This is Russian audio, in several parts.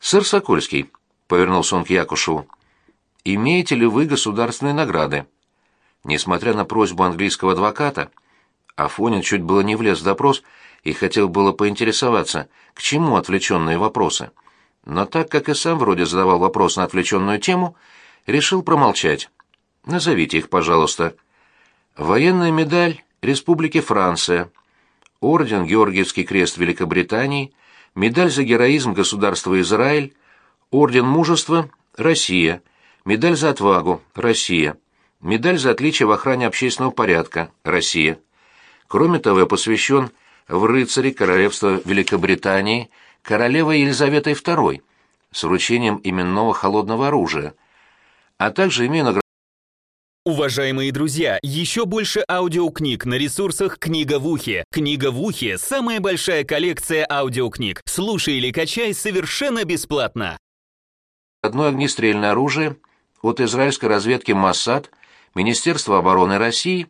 «Сэр Сокольский», — повернулся он к Якушеву, — «имеете ли вы государственные награды?» Несмотря на просьбу английского адвоката, Афонин чуть было не влез в допрос и хотел было поинтересоваться, к чему отвлеченные вопросы. Но так как и сам вроде задавал вопрос на отвлеченную тему, решил промолчать. «Назовите их, пожалуйста». «Военная медаль Республики Франция», орден Георгиевский крест Великобритании, медаль за героизм государства Израиль, орден мужества Россия, медаль за отвагу Россия, медаль за отличие в охране общественного порядка Россия. Кроме того, я посвящен в рыцари королевства Великобритании королевой Елизаветой II с вручением именного холодного оружия, а также имею награду Уважаемые друзья, еще больше аудиокниг на ресурсах «Книга в ухе». «Книга в ухе» — самая большая коллекция аудиокниг. Слушай или качай совершенно бесплатно. одно огнестрельное оружие от израильской разведки Моссад, Министерства обороны России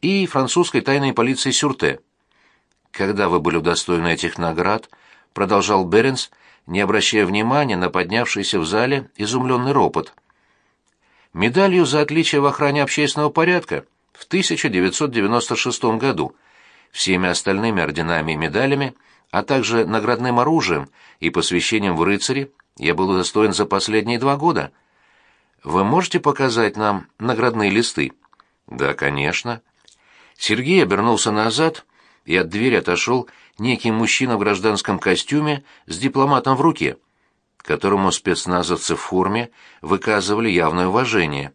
и французской тайной полиции Сюрте. Когда вы были удостоены этих наград, продолжал Беренс, не обращая внимания на поднявшийся в зале изумленный ропот – медалью за отличие в охране общественного порядка в 1996 году, всеми остальными орденами и медалями, а также наградным оружием и посвящением в рыцари я был удостоен за последние два года. Вы можете показать нам наградные листы? Да, конечно. Сергей обернулся назад, и от двери отошел некий мужчина в гражданском костюме с дипломатом в руке которому спецназовцы в форме выказывали явное уважение.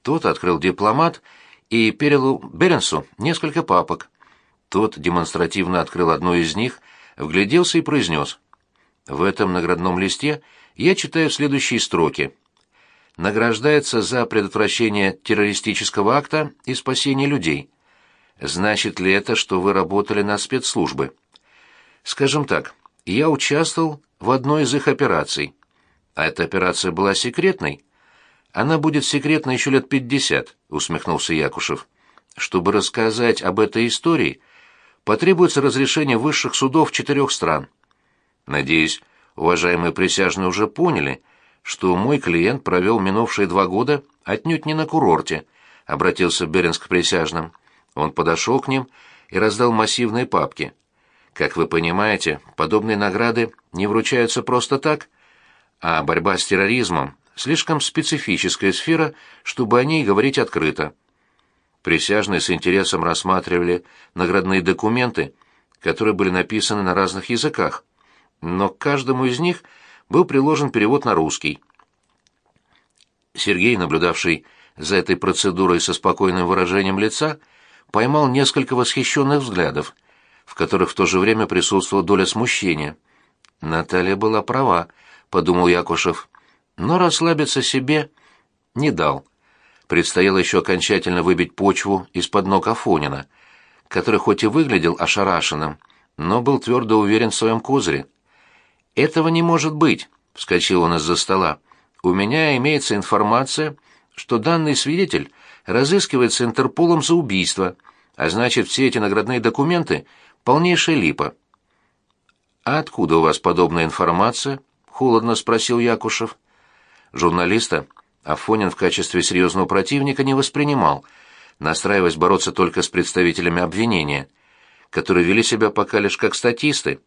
Тот открыл дипломат и передал Беренсу несколько папок. Тот демонстративно открыл одну из них, вгляделся и произнес. В этом наградном листе я читаю следующие строки. Награждается за предотвращение террористического акта и спасение людей. Значит ли это, что вы работали на спецслужбы? Скажем так, я участвовал в одной из их операций. А эта операция была секретной. Она будет секретной еще лет пятьдесят, усмехнулся Якушев. Чтобы рассказать об этой истории, потребуется разрешение высших судов четырех стран. Надеюсь, уважаемые присяжные уже поняли, что мой клиент провел минувшие два года отнюдь не на курорте, обратился Беренс к присяжным. Он подошел к ним и раздал массивные папки. Как вы понимаете, подобные награды не вручаются просто так, а борьба с терроризмом — слишком специфическая сфера, чтобы о ней говорить открыто. Присяжные с интересом рассматривали наградные документы, которые были написаны на разных языках, но к каждому из них был приложен перевод на русский. Сергей, наблюдавший за этой процедурой со спокойным выражением лица, поймал несколько восхищенных взглядов — в которых в то же время присутствовала доля смущения. Наталья была права, подумал Якушев, но расслабиться себе не дал. Предстояло еще окончательно выбить почву из-под ног Афонина, который хоть и выглядел ошарашенным, но был твердо уверен в своем козыре. «Этого не может быть», — вскочил он из-за стола. «У меня имеется информация, что данный свидетель разыскивается Интерполом за убийство, а значит, все эти наградные документы Полнейшая липа. «А откуда у вас подобная информация?» — холодно спросил Якушев. Журналиста Афонин в качестве серьезного противника не воспринимал, настраиваясь бороться только с представителями обвинения, которые вели себя пока лишь как статисты,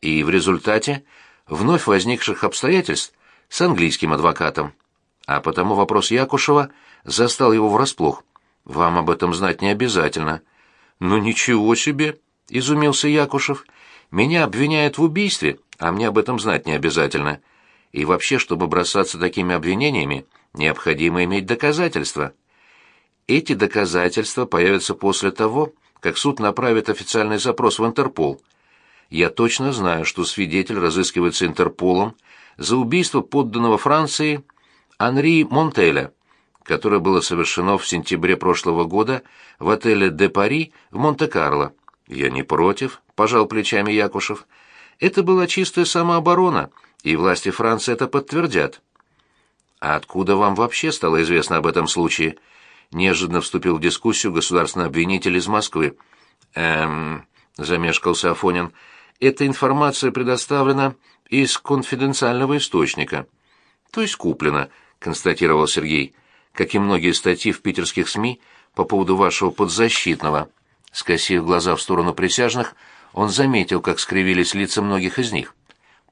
и в результате вновь возникших обстоятельств с английским адвокатом. А потому вопрос Якушева застал его врасплох. «Вам об этом знать не обязательно». «Ну ничего себе!» — изумился Якушев. «Меня обвиняют в убийстве, а мне об этом знать не обязательно. И вообще, чтобы бросаться такими обвинениями, необходимо иметь доказательства. Эти доказательства появятся после того, как суд направит официальный запрос в Интерпол. Я точно знаю, что свидетель разыскивается Интерполом за убийство подданного Франции Анри Монтеля, которое было совершено в сентябре прошлого года в отеле «Де Пари» в Монте-Карло. «Я не против», — пожал плечами Якушев. «Это была чистая самооборона, и власти Франции это подтвердят». «А откуда вам вообще стало известно об этом случае?» Неожиданно вступил в дискуссию государственный обвинитель из Москвы. «Эм...» — замешкался Афонин. «Эта информация предоставлена из конфиденциального источника. То есть куплено, констатировал Сергей, как и многие статьи в питерских СМИ по поводу вашего подзащитного. Скосив глаза в сторону присяжных, он заметил, как скривились лица многих из них.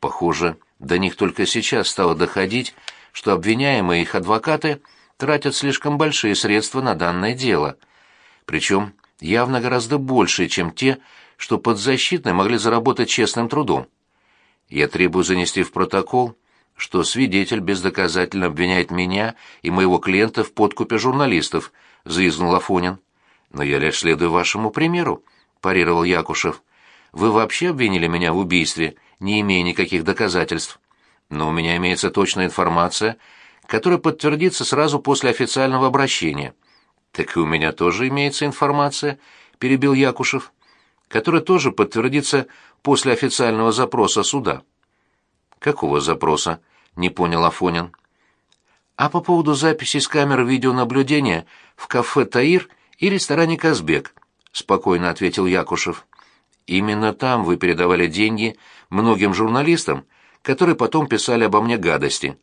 Похоже, до них только сейчас стало доходить, что обвиняемые их адвокаты тратят слишком большие средства на данное дело. Причем явно гораздо больше, чем те, что подзащитные могли заработать честным трудом. Я требую занести в протокол, что свидетель бездоказательно обвиняет меня и моего клиента в подкупе журналистов, заизнул Афонин. Но я лишь следую вашему примеру, парировал Якушев. Вы вообще обвинили меня в убийстве, не имея никаких доказательств. Но у меня имеется точная информация, которая подтвердится сразу после официального обращения. Так и у меня тоже имеется информация, перебил Якушев который тоже подтвердится после официального запроса суда. Какого запроса? не понял Афонин. А по поводу записи с камер видеонаблюдения в кафе Таир и ресторане Казбек, спокойно ответил Якушев. Именно там вы передавали деньги многим журналистам, которые потом писали обо мне гадости.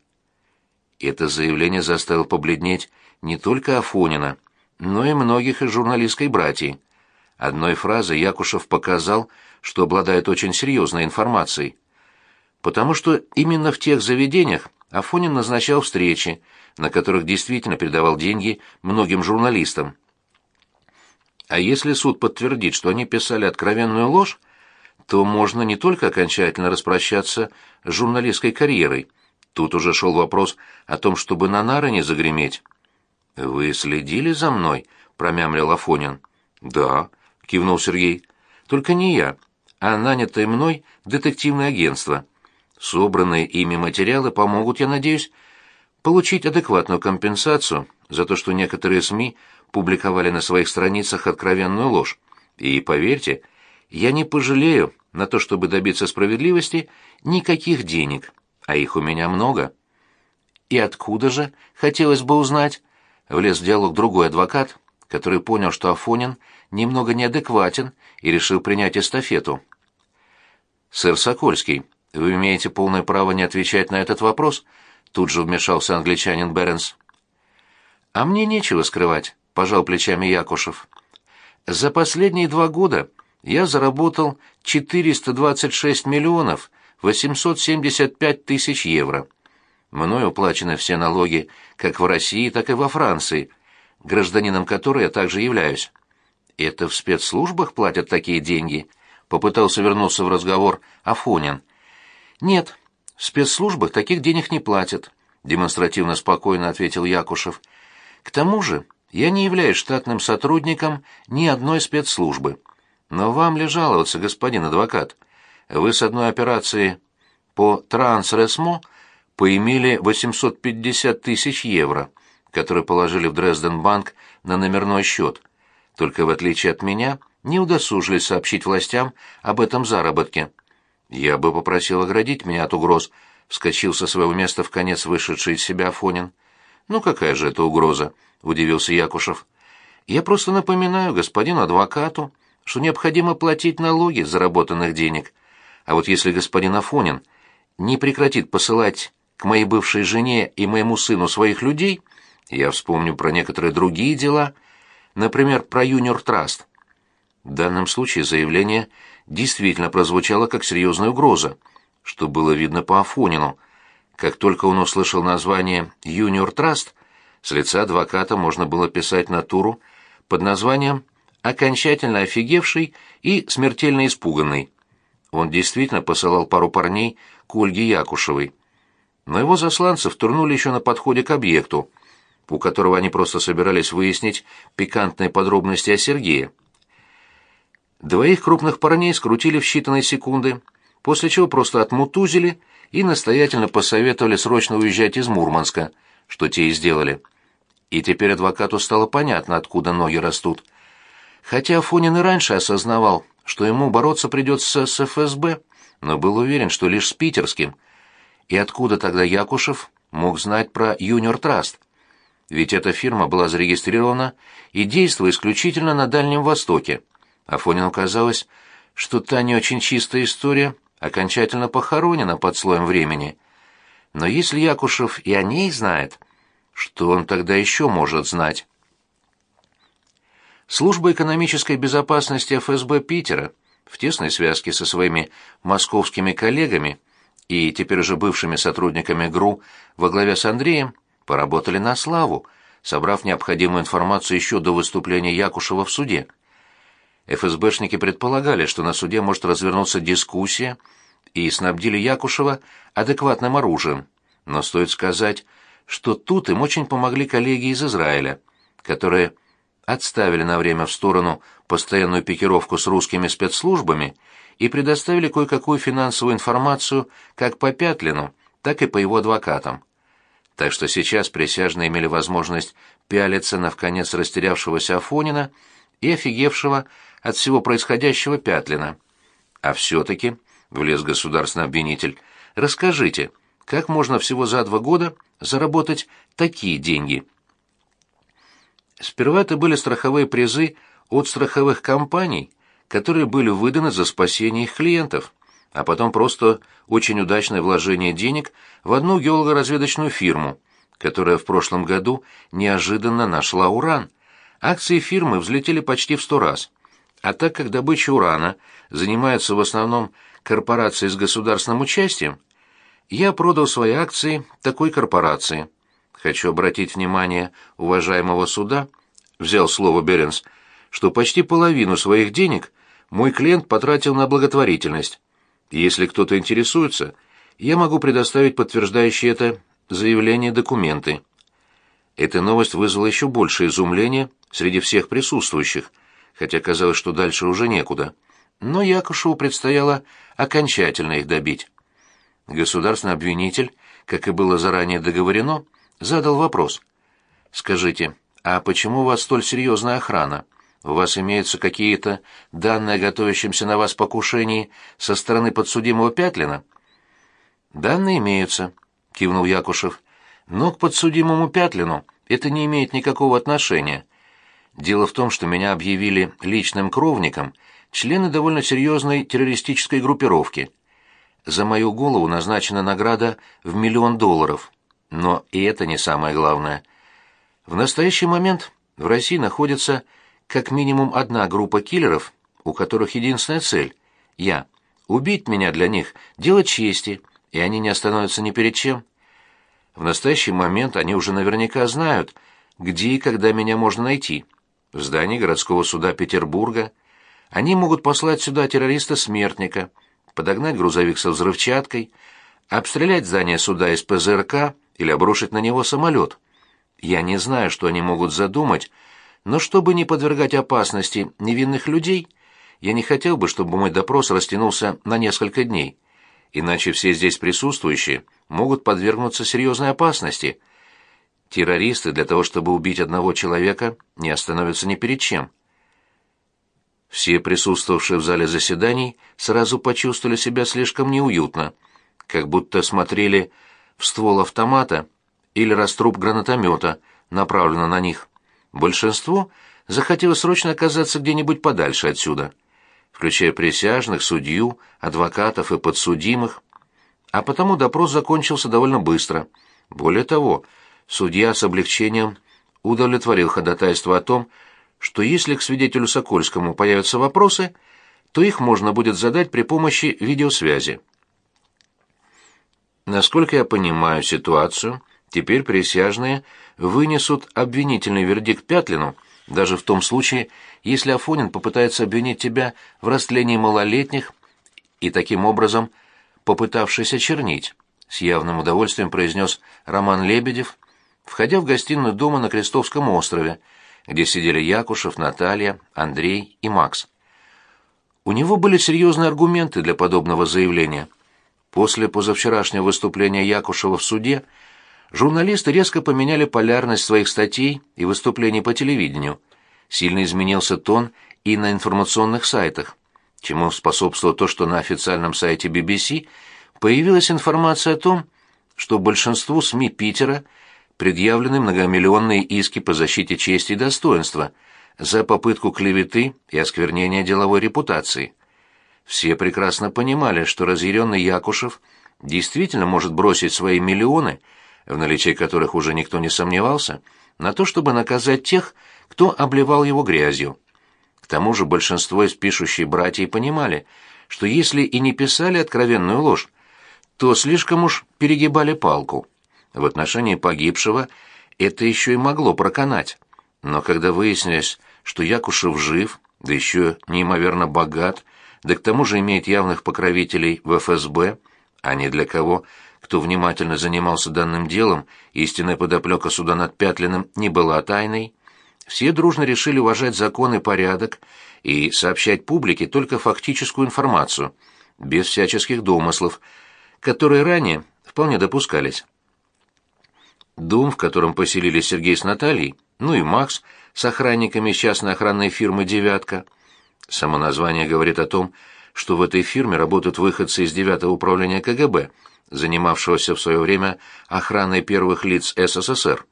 Это заявление заставило побледнеть не только Афонина, но и многих из журналистской братьи. Одной фразой Якушев показал, что обладает очень серьезной информацией. Потому что именно в тех заведениях Афонин назначал встречи, на которых действительно передавал деньги многим журналистам. А если суд подтвердит, что они писали откровенную ложь, то можно не только окончательно распрощаться с журналистской карьерой. Тут уже шел вопрос о том, чтобы на нары не загреметь. «Вы следили за мной?» — промямлил Афонин. «Да», кивнул Сергей. Только не я, а нанятое мной детективное агентство. Собранные ими материалы помогут, я надеюсь, получить адекватную компенсацию за то, что некоторые СМИ публиковали на своих страницах откровенную ложь. И поверьте, я не пожалею на то, чтобы добиться справедливости, никаких денег, а их у меня много. И откуда же, хотелось бы узнать, влез в диалог другой адвокат, который понял, что Афонин немного неадекватен и решил принять эстафету. «Сэр Сокольский, вы имеете полное право не отвечать на этот вопрос», тут же вмешался англичанин Беренс. «А мне нечего скрывать», — пожал плечами Якушев. «За последние два года я заработал 426 миллионов 875 тысяч евро. Мною уплачены все налоги как в России, так и во Франции, гражданином которой я также являюсь. Это в спецслужбах платят такие деньги? Попытался вернуться в разговор Афонин. Нет, в спецслужбах таких денег не платят, демонстративно спокойно ответил Якушев. К тому же, я не являюсь штатным сотрудником ни одной спецслужбы. Но вам ли жаловаться, господин адвокат? Вы с одной операции по Трансресмо поимели 850 тысяч евро, которые положили в Дрезденбанк на номерной счет только в отличие от меня не удосужились сообщить властям об этом заработке. Я бы попросил оградить меня от угроз, вскочил со своего места в конец вышедший из себя Афонин. Ну какая же это угроза, удивился Якушев. Я просто напоминаю господину адвокату, что необходимо платить налоги с заработанных денег. А вот если господин Афонин не прекратит посылать к моей бывшей жене и моему сыну своих людей, я вспомню про некоторые другие дела — Например, про Юниор Траст. В данном случае заявление действительно прозвучало как серьезная угроза, что было видно по Афонину. Как только он услышал название «Юниор Траст», с лица адвоката можно было писать натуру под названием «Окончательно офигевший и смертельно испуганный». Он действительно посылал пару парней к Ольге Якушевой. Но его засланцев турнули еще на подходе к объекту, у которого они просто собирались выяснить пикантные подробности о Сергее. Двоих крупных парней скрутили в считанные секунды, после чего просто отмутузили и настоятельно посоветовали срочно уезжать из Мурманска, что те и сделали. И теперь адвокату стало понятно, откуда ноги растут. Хотя Афонин и раньше осознавал, что ему бороться придется с ФСБ, но был уверен, что лишь с питерским. И откуда тогда Якушев мог знать про Юниор Траст? ведь эта фирма была зарегистрирована и действовала исключительно на Дальнем Востоке. Афонину казалось, что та не очень чистая история окончательно похоронена под слоем времени. Но если Якушев и о ней знает, что он тогда еще может знать? Служба экономической безопасности ФСБ Питера в тесной связке со своими московскими коллегами и теперь уже бывшими сотрудниками ГРУ во главе с Андреем поработали на славу, собрав необходимую информацию еще до выступления Якушева в суде. ФСБшники предполагали, что на суде может развернуться дискуссия, и снабдили Якушева адекватным оружием. Но стоит сказать, что тут им очень помогли коллеги из Израиля, которые отставили на время в сторону постоянную пикировку с русскими спецслужбами и предоставили кое-какую финансовую информацию как по Пятлину, так и по его адвокатам. Так что сейчас присяжные имели возможность пялиться на вконец растерявшегося Афонина и офигевшего от всего происходящего Пятлина. А все-таки, — влез государственный обвинитель, — расскажите, как можно всего за два года заработать такие деньги? Сперва это были страховые призы от страховых компаний, которые были выданы за спасение их клиентов, а потом просто очень удачное вложение денег в одну геолого-разведочную фирму, которая в прошлом году неожиданно нашла уран. Акции фирмы взлетели почти в сто раз. А так как добыча урана занимаются в основном корпорации с государственным участием, я продал свои акции такой корпорации. Хочу обратить внимание уважаемого суда, взял слово Беренс, что почти половину своих денег мой клиент потратил на благотворительность. Если кто-то интересуется, я могу предоставить подтверждающие это заявление документы. Эта новость вызвала еще больше изумления среди всех присутствующих, хотя казалось, что дальше уже некуда. Но Якушеву предстояло окончательно их добить. Государственный обвинитель, как и было заранее договорено, задал вопрос. «Скажите, а почему у вас столь серьезная охрана? У вас имеются какие-то данные о готовящемся на вас покушении со стороны подсудимого Пятлина?» «Данные имеются», — кивнул Якушев. «Но к подсудимому Пятлину это не имеет никакого отношения. Дело в том, что меня объявили личным кровником члены довольно серьезной террористической группировки. За мою голову назначена награда в миллион долларов. Но и это не самое главное. В настоящий момент в России находится как минимум одна группа киллеров, у которых единственная цель — я. Убить меня для них — дело чести, и они не остановятся ни перед чем. В настоящий момент они уже наверняка знают, где и когда меня можно найти. В здании городского суда Петербурга. Они могут послать сюда террориста-смертника, подогнать грузовик со взрывчаткой, обстрелять здание суда из ПЗРК или обрушить на него самолет. Я не знаю, что они могут задумать, но чтобы не подвергать опасности невинных людей, я не хотел бы, чтобы мой допрос растянулся на несколько дней. Иначе все здесь присутствующие могут подвергнуться серьезной опасности. Террористы для того, чтобы убить одного человека, не остановятся ни перед чем. Все присутствовавшие в зале заседаний сразу почувствовали себя слишком неуютно, как будто смотрели в ствол автомата или раструб гранатомета, направлено на них. Большинство захотело срочно оказаться где-нибудь подальше отсюда, включая присяжных, судью, адвокатов и подсудимых. А потому допрос закончился довольно быстро. Более того, судья с облегчением удовлетворил ходатайство о том, что если к свидетелю Сокольскому появятся вопросы, то их можно будет задать при помощи видеосвязи. Насколько я понимаю ситуацию, Теперь присяжные вынесут обвинительный вердикт Пятлину, даже в том случае, если Афонин попытается обвинить тебя в растлении малолетних и таким образом попытавшись очернить, с явным удовольствием произнес Роман Лебедев, входя в гостиную дома на Крестовском острове, где сидели Якушев, Наталья, Андрей и Макс. У него были серьезные аргументы для подобного заявления. После позавчерашнего выступления Якушева в суде Журналисты резко поменяли полярность своих статей и выступлений по телевидению. Сильно изменился тон и на информационных сайтах, чему способствовало то, что на официальном сайте BBC появилась информация о том, что большинству СМИ Питера предъявлены многомиллионные иски по защите чести и достоинства за попытку клеветы и осквернения деловой репутации. Все прекрасно понимали, что разъяренный Якушев действительно может бросить свои миллионы, в наличии которых уже никто не сомневался, на то, чтобы наказать тех, кто обливал его грязью. К тому же большинство из пишущей братьев понимали, что если и не писали откровенную ложь, то слишком уж перегибали палку. В отношении погибшего это еще и могло проканать. Но когда выяснилось, что Якушев жив, да еще неимоверно богат, да к тому же имеет явных покровителей в ФСБ, а не для кого, кто внимательно занимался данным делом, истинная подоплека суда над Пятлиным не была тайной, все дружно решили уважать закон и порядок и сообщать публике только фактическую информацию, без всяческих домыслов, которые ранее вполне допускались. Дом, в котором поселились Сергей с Натальей, ну и Макс с охранниками частной охранной фирмы «Девятка». Само название говорит о том, что в этой фирме работают выходцы из девятого управления КГБ, занимавшегося в свое время охраной первых лиц СССР.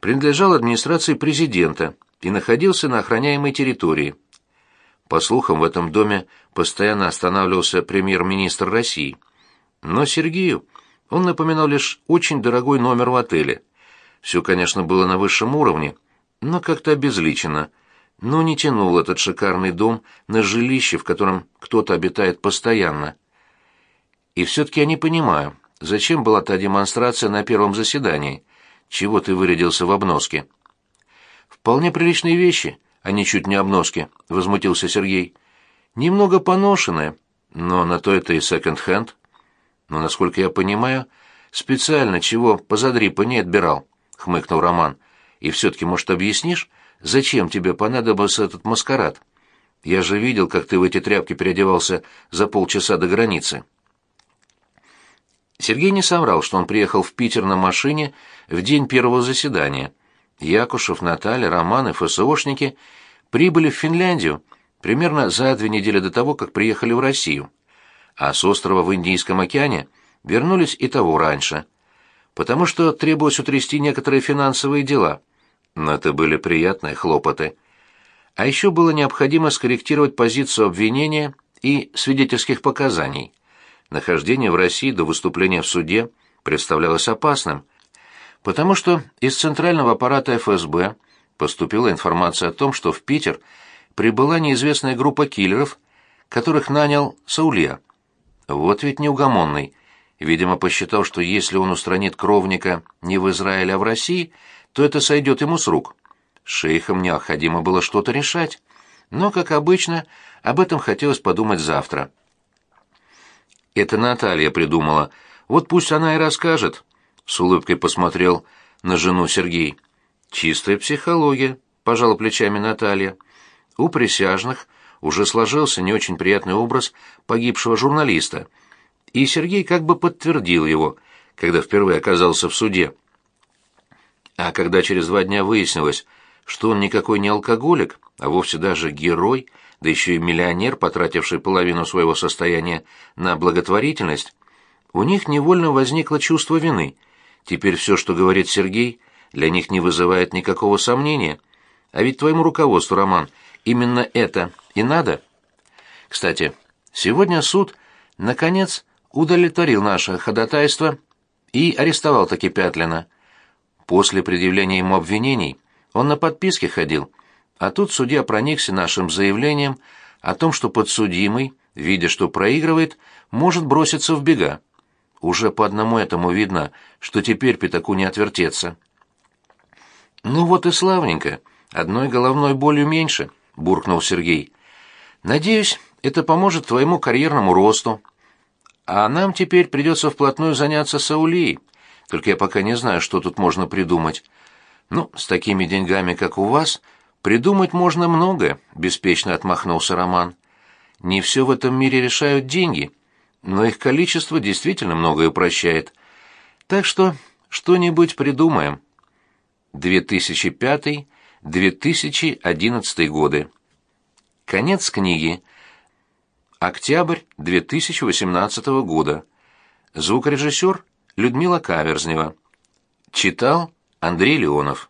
Принадлежал администрации президента и находился на охраняемой территории. По слухам, в этом доме постоянно останавливался премьер-министр России. Но Сергею он напоминал лишь очень дорогой номер в отеле. Все, конечно, было на высшем уровне, но как-то обезличено. Но не тянул этот шикарный дом на жилище, в котором кто-то обитает постоянно. И все-таки я не понимаю, зачем была та демонстрация на первом заседании? Чего ты вырядился в обноске? Вполне приличные вещи, а не чуть не обноски, — возмутился Сергей. Немного поношенные, но на то это и секонд-хенд. Но, насколько я понимаю, специально чего позадрипа не отбирал, — хмыкнул Роман. И все-таки, может, объяснишь, зачем тебе понадобился этот маскарад? Я же видел, как ты в эти тряпки переодевался за полчаса до границы. Сергей не соврал, что он приехал в Питер на машине в день первого заседания. Якушев, Наталья, Роман и ФСОшники прибыли в Финляндию примерно за две недели до того, как приехали в Россию а с острова в Индийском океане вернулись и того раньше, потому что требовалось утрясти некоторые финансовые дела. Но это были приятные хлопоты. А еще было необходимо скорректировать позицию обвинения и свидетельских показаний. Нахождение в России до выступления в суде представлялось опасным, потому что из центрального аппарата ФСБ поступила информация о том, что в Питер прибыла неизвестная группа киллеров, которых нанял Саулья. Вот ведь неугомонный. Видимо, посчитал, что если он устранит кровника не в Израиле, а в России, то это сойдет ему с рук. Шейхам необходимо было что-то решать. Но, как обычно, об этом хотелось подумать завтра. Это Наталья придумала. Вот пусть она и расскажет. С улыбкой посмотрел на жену Сергей. Чистая психология, пожала плечами Наталья. У присяжных уже сложился не очень приятный образ погибшего журналиста, и Сергей как бы подтвердил его, когда впервые оказался в суде. А когда через два дня выяснилось, что он никакой не алкоголик, а вовсе даже герой, да еще и миллионер, потративший половину своего состояния на благотворительность, у них невольно возникло чувство вины. Теперь все, что говорит Сергей, для них не вызывает никакого сомнения. А ведь твоему руководству, Роман, именно это и надо. Кстати, сегодня суд, наконец, удовлетворил наше ходатайство и арестовал таки Пятлина. После предъявления ему обвинений он на подписке ходил, а тут судья проникся нашим заявлением о том, что подсудимый, видя, что проигрывает, может броситься в бега. Уже по одному этому видно, что теперь Пятаку не отвертеться. «Ну вот и славненько, одной головной болью меньше», — буркнул Сергей. Надеюсь, это поможет твоему карьерному росту. А нам теперь придется вплотную заняться Саулией. Только я пока не знаю, что тут можно придумать. Ну, с такими деньгами, как у вас, придумать можно многое, беспечно отмахнулся Роман. Не все в этом мире решают деньги, но их количество действительно многое упрощает. Так что что-нибудь придумаем. 2005-2011 годы. Конец книги. Октябрь 2018 года. Звукорежиссер Людмила Каверзнева. Читал Андрей Леонов.